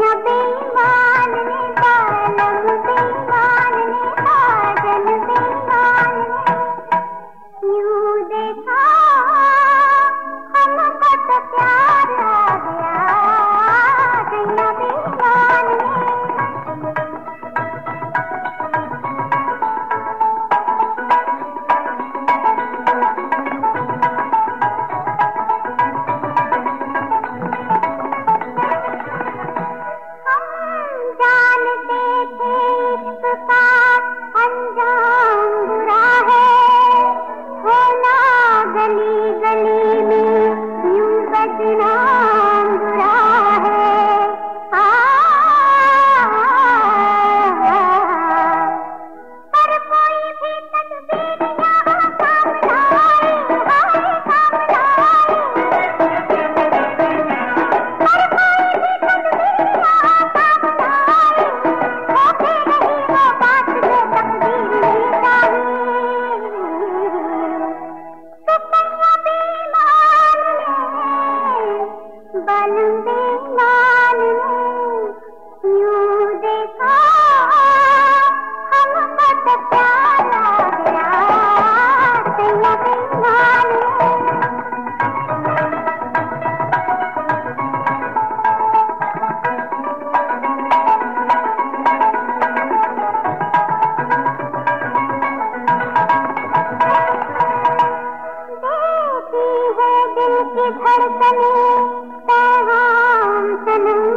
नबे Ganga. हम सनम